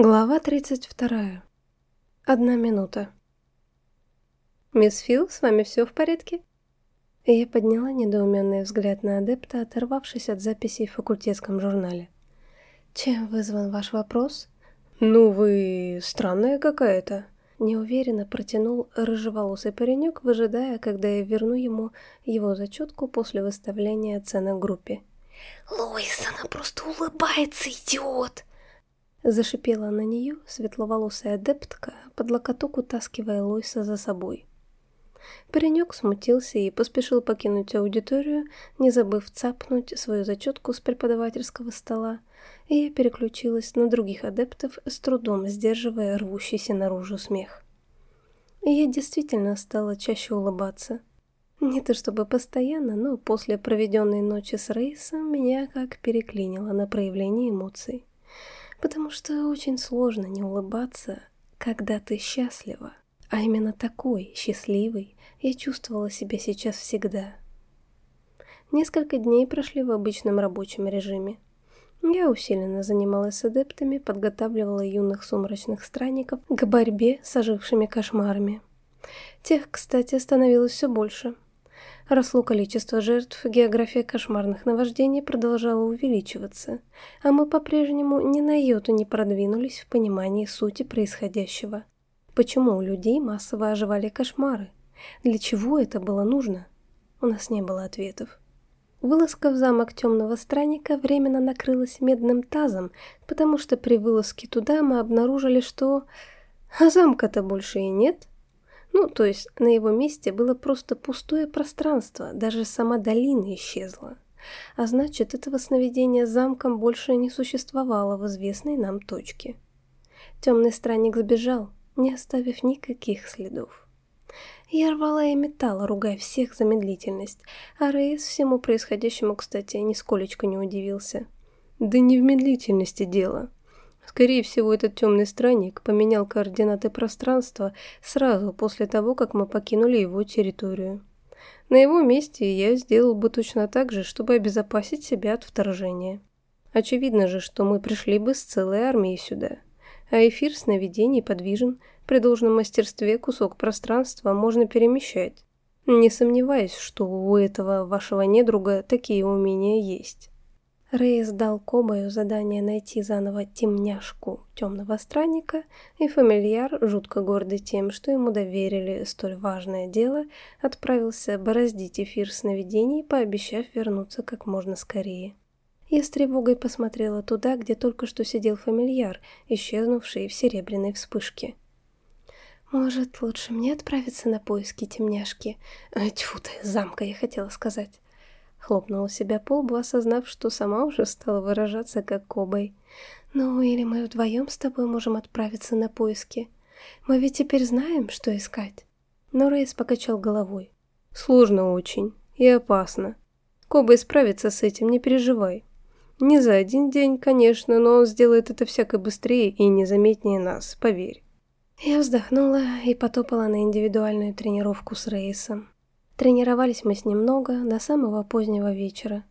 Глава 32. Одна минута. «Мисс Фил, с вами все в порядке?» Я подняла недоуменный взгляд на адепта, оторвавшись от записей в факультетском журнале. «Чем вызван ваш вопрос?» «Ну вы... странная какая-то», — неуверенно протянул рыжеволосый паренек, выжидая, когда я верну ему его зачетку после выставления оценок группе. «Лоис, она просто улыбается, идиот!» Зашипела на нее светловолосая адептка, под локоток утаскивая Лойса за собой. Паренек смутился и поспешил покинуть аудиторию, не забыв цапнуть свою зачетку с преподавательского стола, и я переключилась на других адептов, с трудом сдерживая рвущийся наружу смех. Я действительно стала чаще улыбаться. Не то чтобы постоянно, но после проведенной ночи с Рейсом меня как переклинило на проявление эмоций потому что очень сложно не улыбаться, когда ты счастлива. А именно такой, счастливой, я чувствовала себя сейчас всегда. Несколько дней прошли в обычном рабочем режиме. Я усиленно занималась с адептами, подготавливала юных сумрачных странников к борьбе с ожившими кошмарами. Тех, кстати, становилось все больше – Росло количество жертв, география кошмарных наваждений продолжала увеличиваться, а мы по-прежнему ни на йоту не продвинулись в понимании сути происходящего. Почему у людей массово оживали кошмары? Для чего это было нужно? У нас не было ответов. Вылазка в замок темного странника временно накрылась медным тазом, потому что при вылазке туда мы обнаружили, что... А замка-то больше и нет. Ну, то есть на его месте было просто пустое пространство, даже сама долина исчезла. А значит, этого сновидения замком больше не существовало в известной нам точке. Темный странник сбежал, не оставив никаких следов. Я рвала и металла, ругая всех за медлительность, а Рейс всему происходящему, кстати, нисколечко не удивился. «Да не в медлительности дело», Скорее всего, этот темный странник поменял координаты пространства сразу после того, как мы покинули его территорию. На его месте я сделал бы точно так же, чтобы обезопасить себя от вторжения. Очевидно же, что мы пришли бы с целой армией сюда. А эфир сновидений подвижен, при должном мастерстве кусок пространства можно перемещать. Не сомневаюсь, что у этого вашего недруга такие умения есть. Рейс дал Кобаю задание найти заново темняшку темного странника, и фамильяр, жутко гордый тем, что ему доверили столь важное дело, отправился бороздить эфир сновидений, пообещав вернуться как можно скорее. Я с тревогой посмотрела туда, где только что сидел фамильяр, исчезнувший в серебряной вспышке. «Может, лучше мне отправиться на поиски темняшки?» Тьфу ты, замка, я хотела сказать. Хлопнула себя по лбу, осознав, что сама уже стала выражаться как Кобой. «Ну, или мы вдвоем с тобой можем отправиться на поиски. Мы ведь теперь знаем, что искать». Но Рейс покачал головой. «Сложно очень и опасно. Кобой справится с этим, не переживай. Не за один день, конечно, но он сделает это всяко быстрее и незаметнее нас, поверь». Я вздохнула и потопала на индивидуальную тренировку с Рейсом. Тренировались мы с ним много, до самого позднего вечера.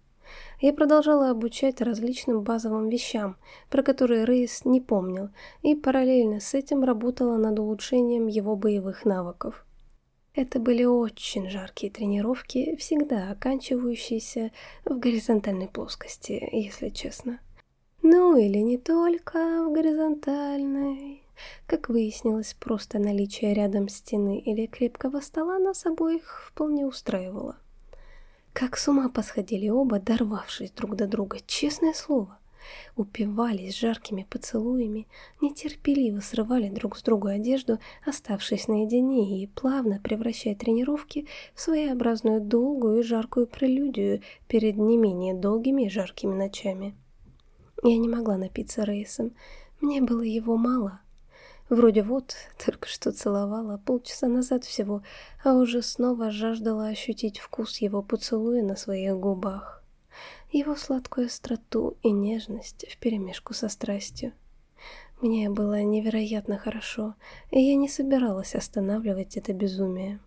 Я продолжала обучать различным базовым вещам, про которые Рейс не помнил, и параллельно с этим работала над улучшением его боевых навыков. Это были очень жаркие тренировки, всегда оканчивающиеся в горизонтальной плоскости, если честно. Ну или не только в горизонтальной. Как выяснилось, просто наличие рядом стены или крепкого стола нас обоих вполне устраивало. Как с ума посходили оба, дорвавшись друг до друга, честное слово. Упивались жаркими поцелуями, нетерпеливо срывали друг с друга одежду, оставшись наедине и плавно превращая тренировки в своеобразную долгую и жаркую прелюдию перед не менее долгими и жаркими ночами. Я не могла напиться рейсом, мне было его мало — Вроде вот, только что целовала, полчаса назад всего, а уже снова жаждала ощутить вкус его поцелуя на своих губах. Его сладкую остроту и нежность вперемешку со страстью. Мне было невероятно хорошо, и я не собиралась останавливать это безумие.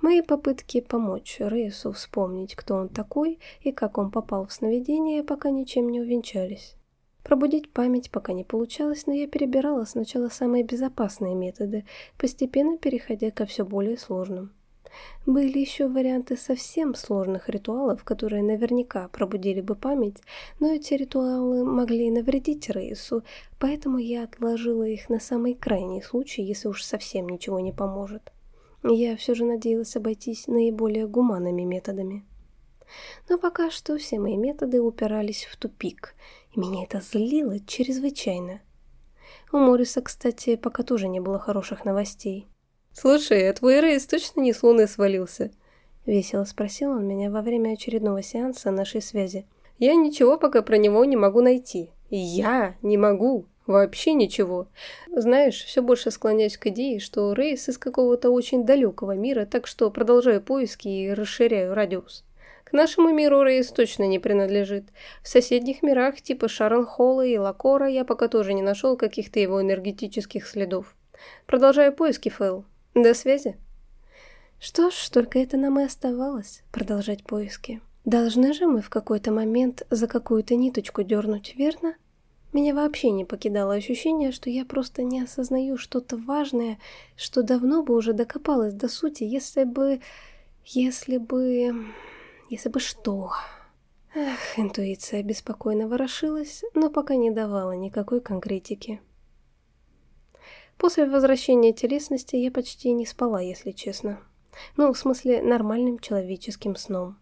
Мои попытки помочь Рейсу вспомнить, кто он такой и как он попал в сновидение, пока ничем не увенчались. Пробудить память пока не получалось, но я перебирала сначала самые безопасные методы, постепенно переходя ко все более сложным. Были еще варианты совсем сложных ритуалов, которые наверняка пробудили бы память, но эти ритуалы могли навредить Рейсу, поэтому я отложила их на самый крайний случай, если уж совсем ничего не поможет. Я все же надеялась обойтись наиболее гуманными методами. Но пока что все мои методы упирались в тупик, и меня это злило чрезвычайно. У Мориса, кстати, пока тоже не было хороших новостей. «Слушай, а твой Рейс точно не с Луны свалился?» Весело спросил он меня во время очередного сеанса нашей связи. «Я ничего пока про него не могу найти. Я не могу. Вообще ничего. Знаешь, все больше склоняюсь к идее, что Рейс из какого-то очень далекого мира, так что продолжаю поиски и расширяю радиус. Нашему миру Рейс точно не принадлежит. В соседних мирах типа Шарнхолла и Лакора я пока тоже не нашел каких-то его энергетических следов. Продолжаю поиски, Фэл. До связи. Что ж, только это нам и оставалось, продолжать поиски. Должны же мы в какой-то момент за какую-то ниточку дернуть, верно? Меня вообще не покидало ощущение, что я просто не осознаю что-то важное, что давно бы уже докопалась до сути, если бы... Если бы... Если бы что... Эх, интуиция беспокойно ворошилась, но пока не давала никакой конкретики. После возвращения телесности я почти не спала, если честно. Ну, в смысле, нормальным человеческим сном.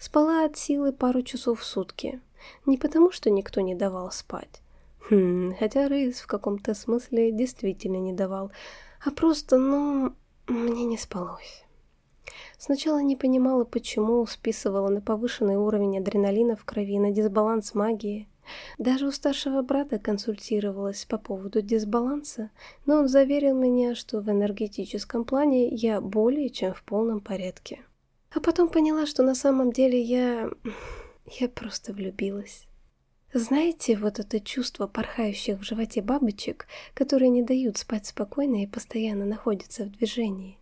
Спала от силы пару часов в сутки. Не потому, что никто не давал спать. Хм, хотя Рейс в каком-то смысле действительно не давал. А просто, ну, мне не спалось. Сначала не понимала, почему списывала на повышенный уровень адреналина в крови, на дисбаланс магии. Даже у старшего брата консультировалась по поводу дисбаланса, но он заверил меня, что в энергетическом плане я более чем в полном порядке. А потом поняла, что на самом деле я... я просто влюбилась. Знаете, вот это чувство порхающих в животе бабочек, которые не дают спать спокойно и постоянно находятся в движении?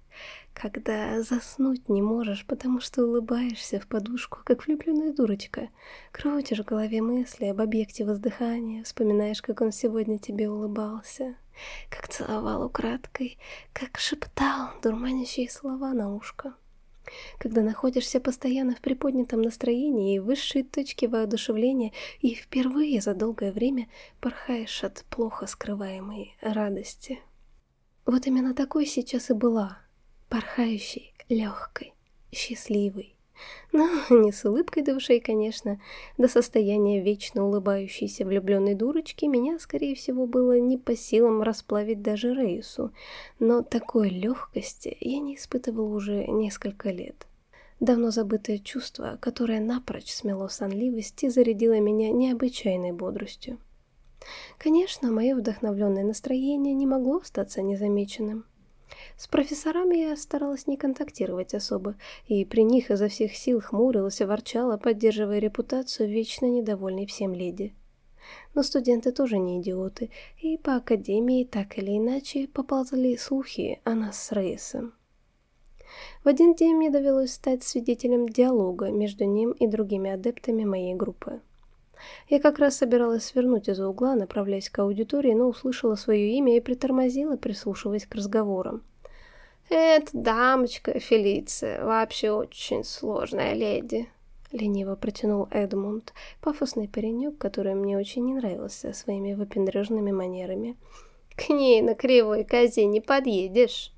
Когда заснуть не можешь, потому что улыбаешься в подушку, как влюбленная дурочка, крутишь в голове мысли об объекте воздыхания, вспоминаешь, как он сегодня тебе улыбался, как целовал украдкой, как шептал дурманящие слова на ушко. Когда находишься постоянно в приподнятом настроении и высшей точке воодушевления и впервые за долгое время порхаешь от плохо скрываемой радости. Вот именно такой сейчас и была порхающей, легкой, счастливой. Но не с улыбкой душей, конечно. До состояния вечно улыбающейся влюбленной дурочки меня, скорее всего, было не по силам расплавить даже Рейсу, но такой легкости я не испытывал уже несколько лет. Давно забытое чувство, которое напрочь смело сонливость и зарядило меня необычайной бодростью. Конечно, мое вдохновленное настроение не могло остаться незамеченным. С профессорами я старалась не контактировать особо, и при них изо всех сил хмурилась и ворчала, поддерживая репутацию вечно недовольной всем леди. Но студенты тоже не идиоты, и по академии так или иначе поползли слухи о нас с Рейсом. В один день мне довелось стать свидетелем диалога между ним и другими адептами моей группы. Я как раз собиралась свернуть из-за угла, направляясь к аудитории, но услышала свое имя и притормозила, прислушиваясь к разговорам. «Эта дамочка Фелиция вообще очень сложная леди», — лениво протянул Эдмунд, пафосный паренек, который мне очень не нравился своими выпендрежными манерами. «К ней на кривой козе не подъедешь».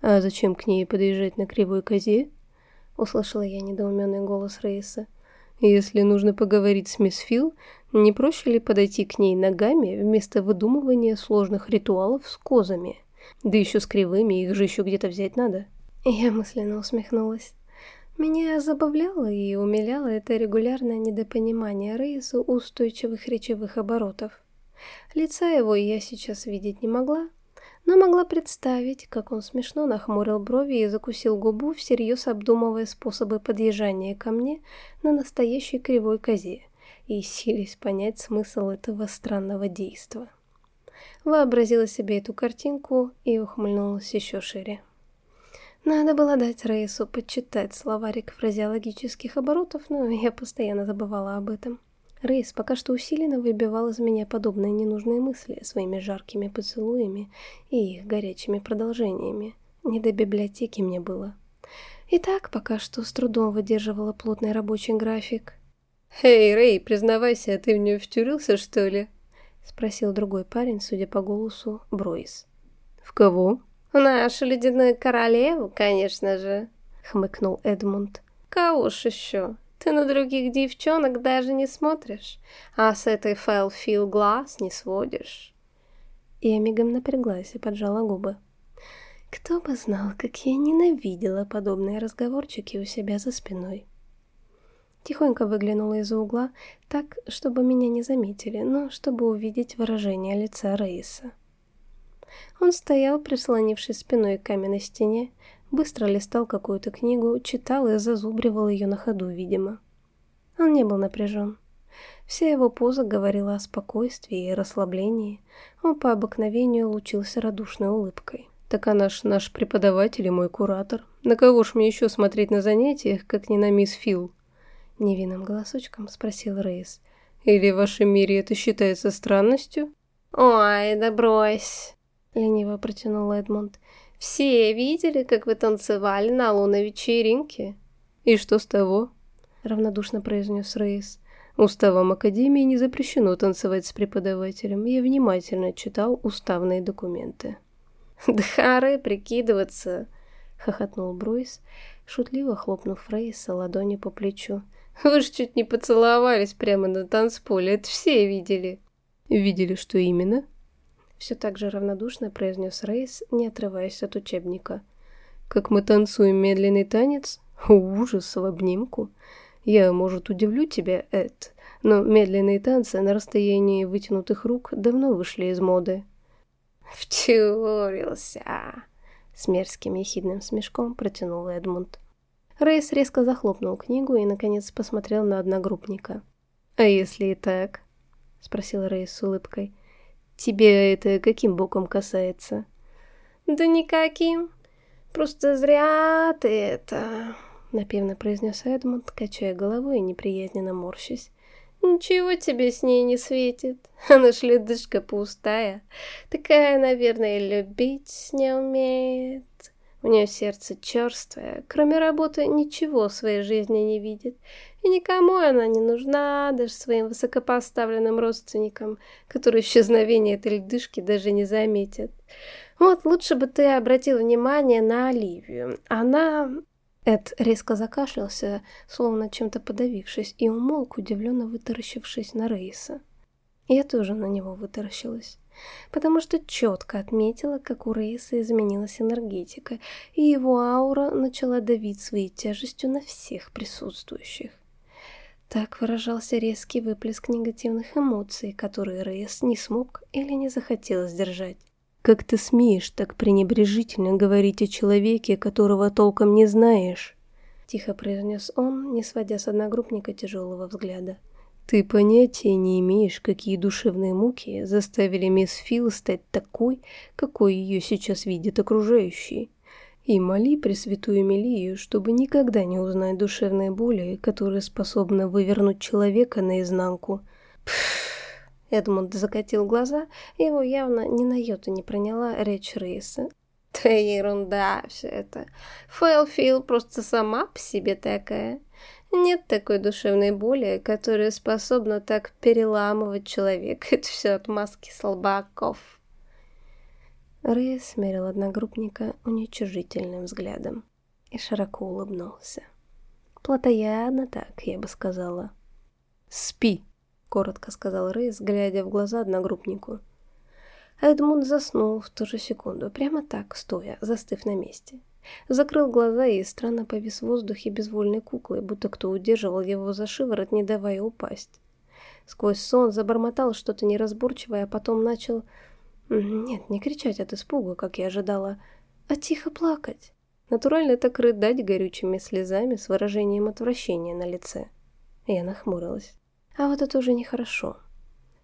«А зачем к ней подъезжать на кривой козе?» — услышала я недоуменный голос Рейса. Если нужно поговорить с мисс Фил, не проще ли подойти к ней ногами вместо выдумывания сложных ритуалов с козами? Да еще с кривыми, их же еще где-то взять надо. Я мысленно усмехнулась. Меня забавляло и умиляло это регулярное недопонимание Рейсу устойчивых речевых оборотов. Лица его я сейчас видеть не могла, но могла представить, как он смешно нахмурил брови и закусил губу, всерьез обдумывая способы подъезжания ко мне на настоящей кривой козе и сились понять смысл этого странного действа. Вообразила себе эту картинку и ухмыльнулась еще шире. Надо было дать Рейсу почитать словарик фразеологических оборотов, но я постоянно забывала об этом. Рейс пока что усиленно выбивал из меня подобные ненужные мысли своими жаркими поцелуями и их горячими продолжениями. Не до библиотеки мне было. И так пока что с трудом выдерживала плотный рабочий график. «Эй, Рэй, признавайся, ты в нее втюрился, что ли?» — спросил другой парень, судя по голосу, Бройс. «В кого?» «В нашу ледяную королеву, конечно же», — хмыкнул Эдмунд. «Кого ж еще? Ты на других девчонок даже не смотришь, а с этой Фэлфил глаз не сводишь». Я мигом напряглась и поджала губы. Кто бы знал, как я ненавидела подобные разговорчики у себя за спиной. Тихонько выглянула из-за угла, так, чтобы меня не заметили, но чтобы увидеть выражение лица Рейса. Он стоял, прислонившись спиной к каменной стене, быстро листал какую-то книгу, читал и зазубривал ее на ходу, видимо. Он не был напряжен. Вся его поза говорила о спокойствии и расслаблении. Он по обыкновению лучился радушной улыбкой. «Так она ж наш преподаватель и мой куратор. На кого ж мне еще смотреть на занятиях, как не на мисс Фил?» Невинным голосочком спросил Рейс. «Или в вашем мире это считается странностью?» «Ой, да брось!» Лениво протянул Эдмунд. Все видели, как вы танцевали на лунной вечеринке. И что с того? Равнодушно произнес Рейс. Уставом Академии не запрещено танцевать с преподавателем. Я внимательно читал уставные документы. «Дхары прикидываться!» — хохотнул Бройс, шутливо хлопнув Рейса ладонью по плечу. «Вы ж чуть не поцеловались прямо на танцполе, это все видели!» «Видели, что именно?» Все так же равнодушно произнес Рейс, не отрываясь от учебника. «Как мы танцуем медленный танец? Ужас в обнимку! Я, может, удивлю тебя, Эд, но медленные танцы на расстоянии вытянутых рук давно вышли из моды». «Втюрился!» С мерзким ехидным смешком протянул Эдмунд. Рейс резко захлопнул книгу и, наконец, посмотрел на одногруппника. «А если и так?» — спросил Рейс с улыбкой. Тебе это каким боком касается? Да никаким. Просто зря ты это... Напевно произнес Эдмунд, качая головой и неприязненно морщась. Ничего тебе с ней не светит. Она ж ледышка пустая. Такая, наверное, любить не умеет. У нее сердце черствое, кроме работы ничего в своей жизни не видит. И никому она не нужна, даже своим высокопоставленным родственникам, которые исчезновение этой льдышки даже не заметят. Вот лучше бы ты обратил внимание на Оливию. Она... Эд резко закашлялся, словно чем-то подавившись, и умолк, удивленно вытаращившись на Рейса. Я тоже на него вытаращилась потому что четко отметила, как у Рейса изменилась энергетика, и его аура начала давить своей тяжестью на всех присутствующих. Так выражался резкий выплеск негативных эмоций, которые Рейс не смог или не захотел сдержать. «Как ты смеешь так пренебрежительно говорить о человеке, которого толком не знаешь?» Тихо произнес он, не сводя с одногруппника тяжелого взгляда. Ты понятия не имеешь, какие душевные муки заставили мисс Фил стать такой, какой ее сейчас видят окружающие. И моли Пресвятую Мелию, чтобы никогда не узнать душевные боли, которые способны вывернуть человека наизнанку. Пфф. Эдмунд закатил глаза, его явно ни на йоту не проняла речь Рейса. Да ерунда все это. Фэлфил просто сама по себе такая. Нет такой душевной боли, которая способна так переламывать человека. Это все от маски слабаков. Рэй смерил одногруппника уничижительным взглядом и широко улыбнулся. Платоядно так, я бы сказала. «Спи», — коротко сказал Рейс, глядя в глаза одногруппнику. Эдмунд заснул в ту же секунду, прямо так, стоя, застыв на месте. Закрыл глаза и странно повис в воздухе безвольной куклой, будто кто удерживал его за шиворот, не давая упасть. Сквозь сон забормотал что-то неразборчивое, а потом начал... Нет, не кричать от испуга, как я ожидала, а тихо плакать. Натурально так рыдать горючими слезами с выражением отвращения на лице. Я нахмурилась. А вот это уже нехорошо.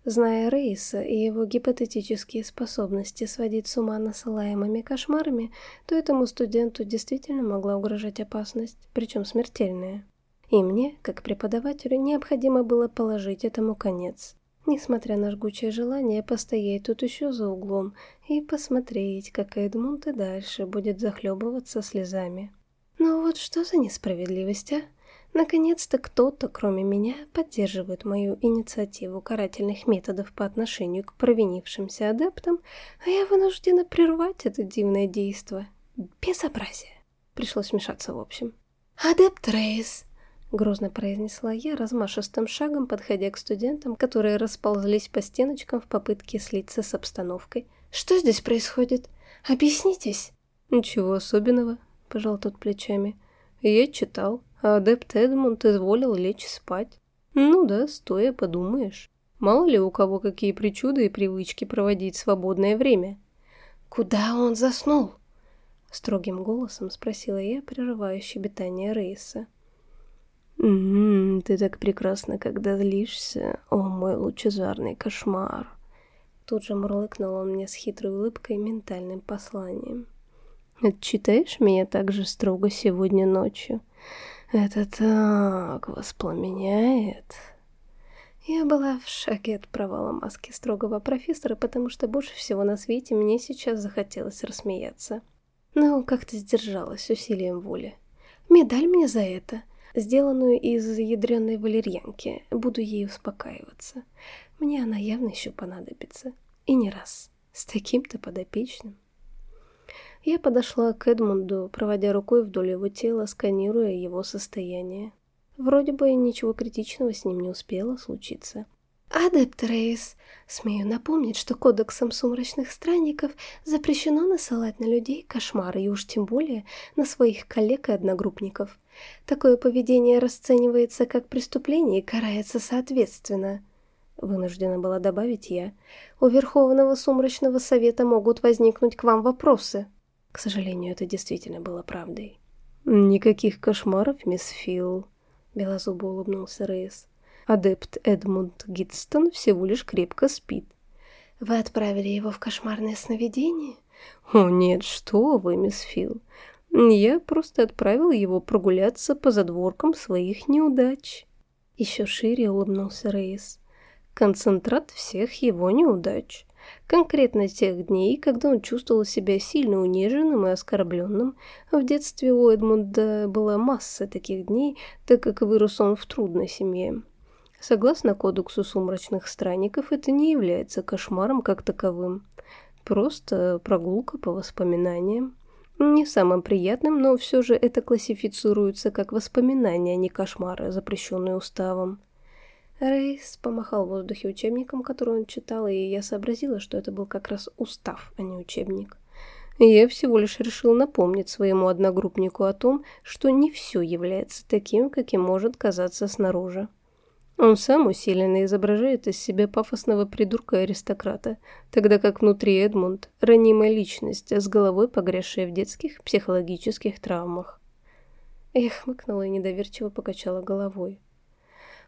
Зная Рейса и его гипотетические способности сводить с ума насылаемыми кошмарами, то этому студенту действительно могла угрожать опасность, причем смертельная. И мне, как преподавателю, необходимо было положить этому конец. Несмотря на жгучее желание постоять тут еще за углом и посмотреть, как Эдмунд и дальше будет захлебываться слезами. Но вот что за несправедливость, а? Наконец-то кто-то, кроме меня, поддерживает мою инициативу карательных методов по отношению к провинившимся адептам, а я вынуждена прервать это дивное действо. Безобразие. Пришлось вмешаться в общем. «Адепт Рейс!» — грозно произнесла я размашистым шагом, подходя к студентам, которые расползлись по стеночкам в попытке слиться с обстановкой. «Что здесь происходит? Объяснитесь!» «Ничего особенного», — пожал тот плечами. «Я читал, а адепт Эдмунд изволил лечь спать. Ну да, стоя подумаешь. Мало ли у кого какие причуды и привычки проводить свободное время. «Куда он заснул?» Строгим голосом спросила я, прерывая щебетание Рейса. «М -м, «Ты так прекрасна, когда злишься, о мой лучезарный кошмар!» Тут же мурлыкнул он мне с хитрой улыбкой и ментальным посланием. «Отчитаешь меня так же строго сегодня ночью? Это так воспламеняет!» Я была в шаге от провала маски строгого профессора, потому что больше всего на свете мне сейчас захотелось рассмеяться. Но как-то сдержалась усилием воли. Медаль мне за это, сделанную из ядреной валерьянки. Буду ей успокаиваться. Мне она явно еще понадобится. И не раз. С таким-то подопечным. Я подошла к Эдмунду, проводя рукой вдоль его тела, сканируя его состояние. Вроде бы ничего критичного с ним не успело случиться. «Адепт Рейс, смею напомнить, что кодексом сумрачных странников запрещено насылать на людей кошмары, и уж тем более на своих коллег и одногруппников. Такое поведение расценивается как преступление и карается соответственно». Вынуждена была добавить я. «У Верховного Сумрачного Совета могут возникнуть к вам вопросы». К сожалению, это действительно было правдой. «Никаких кошмаров, мисс Филл», — белозубо улыбнулся Рейс. Адепт Эдмунд Гидстон всего лишь крепко спит. «Вы отправили его в кошмарное сновидение?» «О нет, что вы, мисс Фил. Я просто отправил его прогуляться по задворкам своих неудач». Еще шире улыбнулся Рейс. Концентрат всех его неудач. Конкретно тех дней, когда он чувствовал себя сильно униженным и оскорбленным. В детстве у Эдмунда была масса таких дней, так как вырос он в трудной семье. Согласно кодексу сумрачных странников, это не является кошмаром как таковым. Просто прогулка по воспоминаниям. Не самым приятным, но все же это классифицируется как воспоминания, а не кошмары, запрещенные уставом. Рейс помахал в воздухе учебником, который он читал, и я сообразила, что это был как раз устав, а не учебник. Я всего лишь решил напомнить своему одногруппнику о том, что не все является таким, каким может казаться снаружи. Он сам усиленно изображает из себя пафосного придурка-аристократа, тогда как внутри Эдмунд – ранимая личность, с головой погрязшая в детских психологических травмах. Я хмыкнула и недоверчиво покачала головой.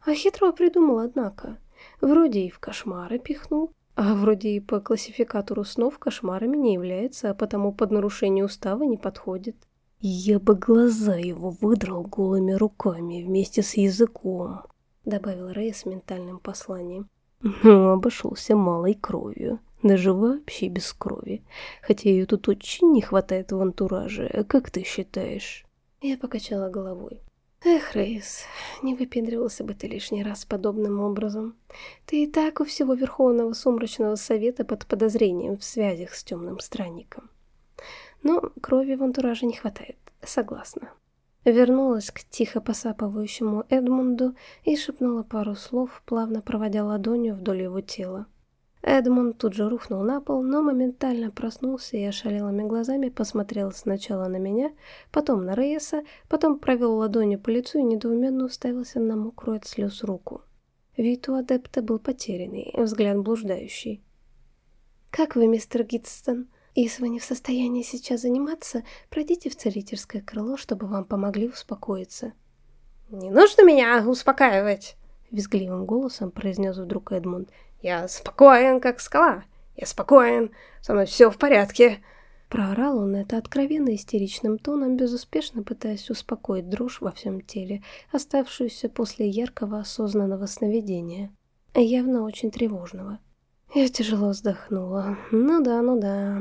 А хитро придумал, однако. Вроде и в кошмары пихнул, а вроде и по классификатору снов кошмарами не является, а потому под нарушение устава не подходит. Я бы глаза его выдрал голыми руками вместе с языком, — добавил Рэй с ментальным посланием. «Ну, обошелся малой кровью, даже вообще без крови, хотя ее тут очень не хватает в антураже, как ты считаешь?» Я покачала головой. «Эх, Рейс, не выпендривался бы ты лишний раз подобным образом. Ты и так у всего Верховного Сумрачного Совета под подозрением в связях с темным странником. Но крови в антураже не хватает, согласна. Вернулась к тихо посапывающему Эдмунду и шепнула пару слов, плавно проводя ладонью вдоль его тела. Эдмунд тут же рухнул на пол, но моментально проснулся и ошалелыми глазами посмотрел сначала на меня, потом на Рейса, потом провел ладонью по лицу и недоуменно уставился на мокрую от слез руку. Вид у адепта был потерянный, взгляд блуждающий. «Как вы, мистер Гидстон?» Если вы не в состоянии сейчас заниматься, пройдите в целительское крыло, чтобы вам помогли успокоиться. «Не нужно меня успокаивать!» — визгливым голосом произнес вдруг Эдмунд. «Я спокоен, как скала. Я спокоен. Со мной все в порядке». Проорал он это откровенно истеричным тоном, безуспешно пытаясь успокоить дрожь во всем теле, оставшуюся после яркого осознанного сновидения, явно очень тревожного. Я тяжело вздохнула. Ну да, ну да.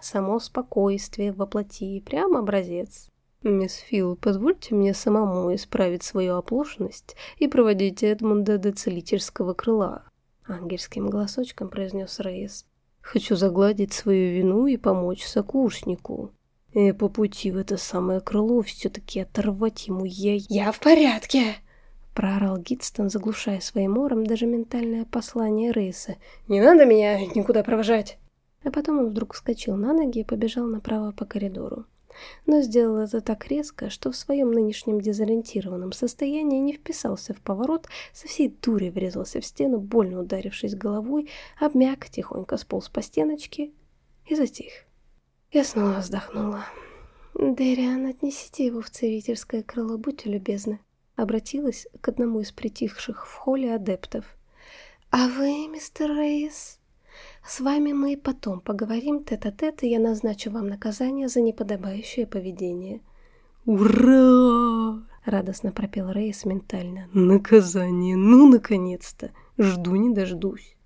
Само спокойствие воплоти, прям образец. «Мисс Фил, позвольте мне самому исправить свою оплошность и проводить Эдмунда до целительского крыла», — ангельским голосочком произнес Рейс. Хочу загладить свою вину и помочь сокурснику. И по пути в это самое крыло все-таки оторвать ему я... «Я в порядке!» Проорал Гидстон, заглушая своим ором даже ментальное послание Рейса. «Не надо меня никуда провожать!» А потом он вдруг вскочил на ноги и побежал направо по коридору но сделал это так резко, что в своем нынешнем дезориентированном состоянии не вписался в поворот, со всей дури врезался в стену, больно ударившись головой, обмяк, тихонько сполз по стеночке и затих. Я снова вздохнула. «Дэриан, отнесите его в целительское крыло, будьте любезны», обратилась к одному из притихших в холле адептов. «А вы, мистер Рейс?» С вами мы потом поговорим тет-а-тет, -тет, и я назначу вам наказание за неподобающее поведение. «Ура!» — радостно пропел Рейс ментально. «Наказание! Ну, наконец-то! Жду не дождусь!»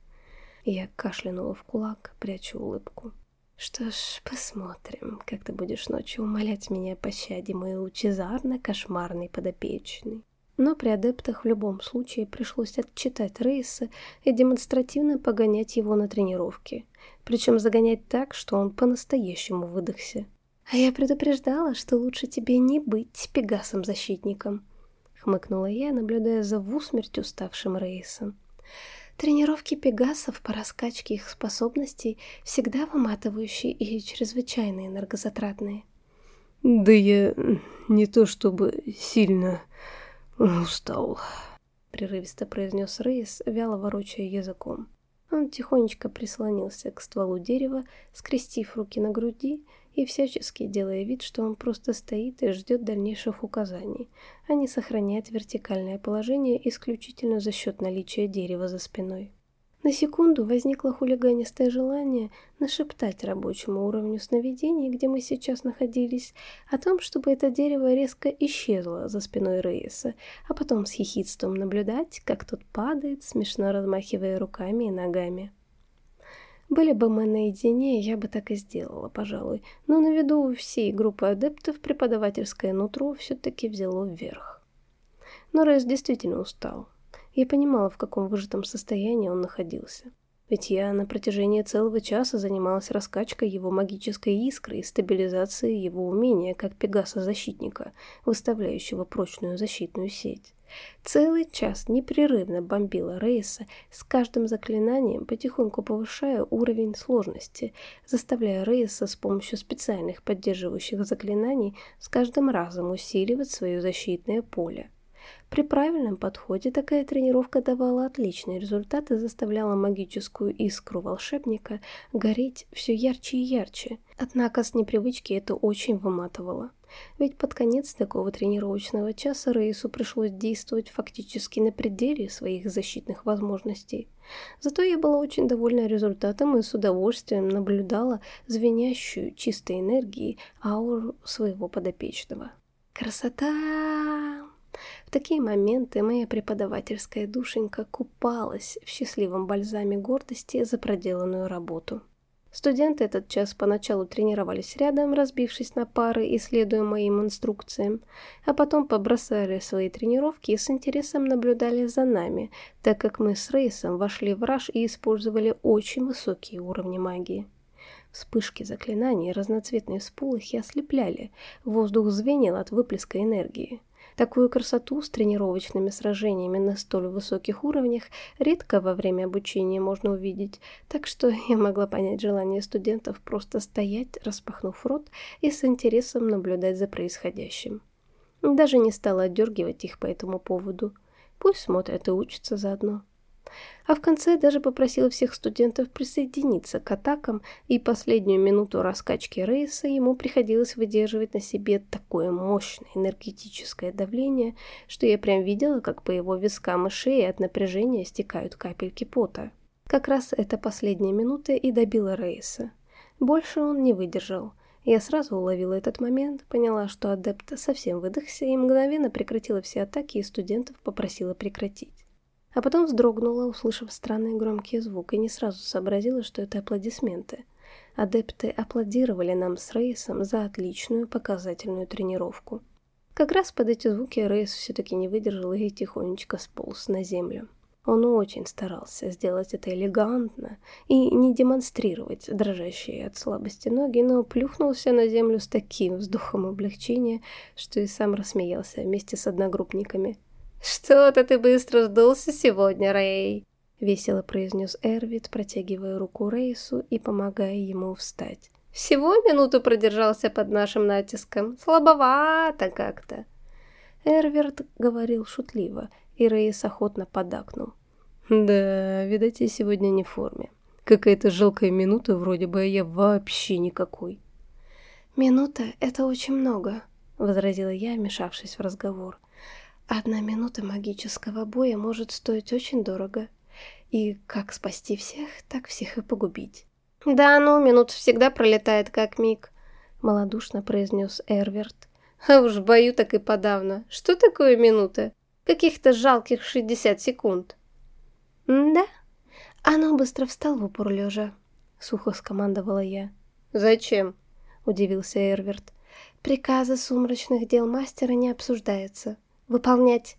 Я кашлянула в кулак, прячу улыбку. «Что ж, посмотрим, как ты будешь ночью умолять меня о пощаде, мой лучезарно-кошмарный подопечный». Но при адептах в любом случае пришлось отчитать Рейса и демонстративно погонять его на тренировки. Причем загонять так, что он по-настоящему выдохся. «А я предупреждала, что лучше тебе не быть Пегасом-защитником», — хмыкнула я, наблюдая за в усмерть уставшим Рейсом. «Тренировки Пегасов по раскачке их способностей всегда выматывающие и чрезвычайно энергозатратные». «Да я не то чтобы сильно...» «Устал», — прерывисто произнес Рейс, вяло ворочая языком. Он тихонечко прислонился к стволу дерева, скрестив руки на груди и всячески делая вид, что он просто стоит и ждет дальнейших указаний, а не сохраняет вертикальное положение исключительно за счет наличия дерева за спиной. На секунду возникло хулиганистое желание нашептать рабочему уровню сновидений, где мы сейчас находились, о том, чтобы это дерево резко исчезло за спиной Рейса, а потом с хихидством наблюдать, как тот падает, смешно размахивая руками и ногами. Были бы мы наедине, я бы так и сделала, пожалуй, но на виду у всей группы адептов преподавательское нутро все-таки взяло вверх. Но Рейс действительно устал. Я понимала, в каком выжатом состоянии он находился. Ведь я на протяжении целого часа занималась раскачкой его магической искры и стабилизацией его умения как Пегаса-защитника, выставляющего прочную защитную сеть. Целый час непрерывно бомбила Рейса, с каждым заклинанием потихоньку повышая уровень сложности, заставляя Рейса с помощью специальных поддерживающих заклинаний с каждым разом усиливать свое защитное поле. При правильном подходе такая тренировка давала отличные результаты, заставляла магическую искру волшебника гореть все ярче и ярче. Однако с непривычки это очень выматывало. Ведь под конец такого тренировочного часа Рейсу пришлось действовать фактически на пределе своих защитных возможностей. Зато я была очень довольна результатом и с удовольствием наблюдала звенящую чистой энергией ауру своего подопечного. Красота! Такие моменты моя преподавательская душенька купалась в счастливом бальзаме гордости за проделанную работу. Студенты этот час поначалу тренировались рядом, разбившись на пары и следуя моим инструкциям, а потом побросали свои тренировки и с интересом наблюдали за нами, так как мы с Рейсом вошли в раж и использовали очень высокие уровни магии. Вспышки заклинаний и разноцветные всполохи ослепляли, воздух звенел от выплеска энергии. Такую красоту с тренировочными сражениями на столь высоких уровнях редко во время обучения можно увидеть, так что я могла понять желание студентов просто стоять, распахнув рот и с интересом наблюдать за происходящим. Даже не стала отдергивать их по этому поводу. Пусть смотрят и учатся заодно. А в конце даже попросила всех студентов присоединиться к атакам, и последнюю минуту раскачки рейса ему приходилось выдерживать на себе такое мощное энергетическое давление, что я прям видела, как по его вискам и шее от напряжения стекают капельки пота. Как раз эта последняя минута и добила рейса. Больше он не выдержал. Я сразу уловила этот момент, поняла, что адепт совсем выдохся и мгновенно прекратила все атаки и студентов попросила прекратить. А потом вздрогнула, услышав странный громкий звук, и не сразу сообразила, что это аплодисменты. Адепты аплодировали нам с Рейсом за отличную показательную тренировку. Как раз под эти звуки Рейс все-таки не выдержал и тихонечко сполз на землю. Он очень старался сделать это элегантно и не демонстрировать дрожащие от слабости ноги, но плюхнулся на землю с таким вздохом облегчения, что и сам рассмеялся вместе с одногруппниками. «Что-то ты быстро сдулся сегодня, Рэй!» — весело произнес Эрвид, протягивая руку Рейсу и помогая ему встать. «Всего минуту продержался под нашим натиском. Слабовато как-то!» Эрвид говорил шутливо — и Рейс охотно подакнул. «Да, видать, я сегодня не в форме. Какая-то жалкая минута, вроде бы, а я вообще никакой». «Минута — это очень много», — возразила я, вмешавшись в разговор. «Одна минута магического боя может стоить очень дорого. И как спасти всех, так всех и погубить». «Да ну, минут всегда пролетает как миг», — малодушно произнес Эрверт. «А уж бою так и подавно. Что такое минута? Каких-то жалких 60 секунд. «Да, оно быстро встал в упор лежа», — сухо скомандовала я. «Зачем?» — удивился Эрверт. «Приказы сумрачных дел мастера не обсуждаются. Выполнять!»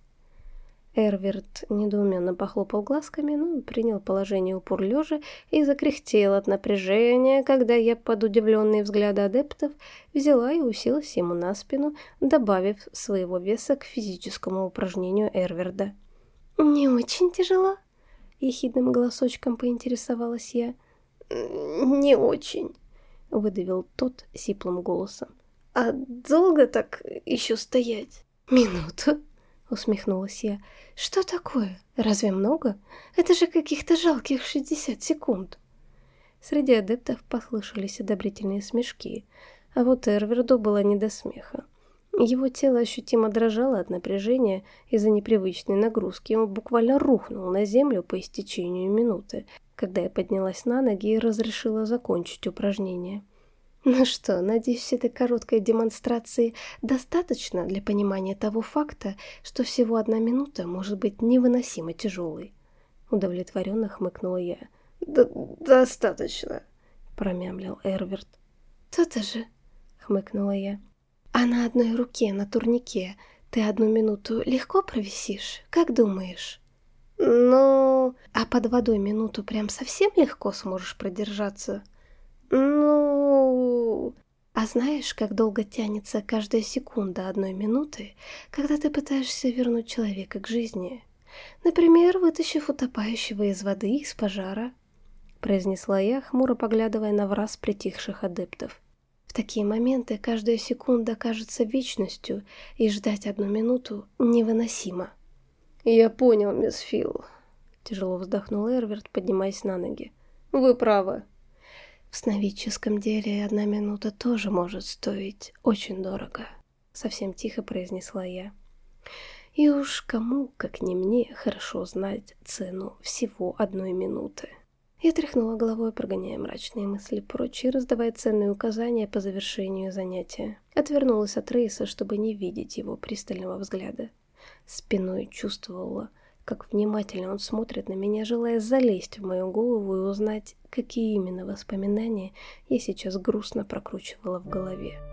Эрверт недоуменно похлопал глазками, но принял положение упор лежа и закряхтел от напряжения, когда я под удивленные взгляды адептов взяла и уселась ему на спину, добавив своего веса к физическому упражнению Эрверда. «Не очень тяжело?» — ехидным голосочком поинтересовалась я. «Не очень», — выдавил тот сиплым голосом. «А долго так еще стоять?» «Минуту», — усмехнулась я. «Что такое? Разве много? Это же каких-то жалких шестьдесят секунд!» Среди адептов послышались одобрительные смешки, а вот Эрверду было не до смеха. Его тело ощутимо дрожало от напряжения из-за непривычной нагрузки, он буквально рухнул на землю по истечению минуты, когда я поднялась на ноги и разрешила закончить упражнение. Ну что, надеюсь, этой короткой демонстрации достаточно для понимания того факта, что всего одна минута может быть невыносимо тяжелой. Удовлетворенно хмыкнула я. Д «Достаточно», — промямлил Эрверт. «То-то же», — хмыкнула я. «А на одной руке, на турнике, ты одну минуту легко провисишь, как думаешь?» «Ну...» «А под водой минуту прям совсем легко сможешь продержаться?» «Ну...» А знаешь, как долго тянется каждая секунда одной минуты, когда ты пытаешься вернуть человека к жизни? Например, вытащив утопающего из воды, из пожара, произнесла я, хмуро поглядывая на враз притихших адептов. В такие моменты каждая секунда кажется вечностью, и ждать одну минуту невыносимо. «Я понял, мисс Фил», — тяжело вздохнул Эрверт, поднимаясь на ноги. «Вы правы. В сновидческом деле одна минута тоже может стоить очень дорого, совсем тихо произнесла я. И уж кому, как не мне, хорошо знать цену всего одной минуты. Я тряхнула головой, прогоняя мрачные мысли прочь и раздавая ценные указания по завершению занятия. Отвернулась от Рейса, чтобы не видеть его пристального взгляда. Спиной чувствовала, как внимательно он смотрит на меня, желая залезть в мою голову и узнать, какие именно воспоминания я сейчас грустно прокручивала в голове.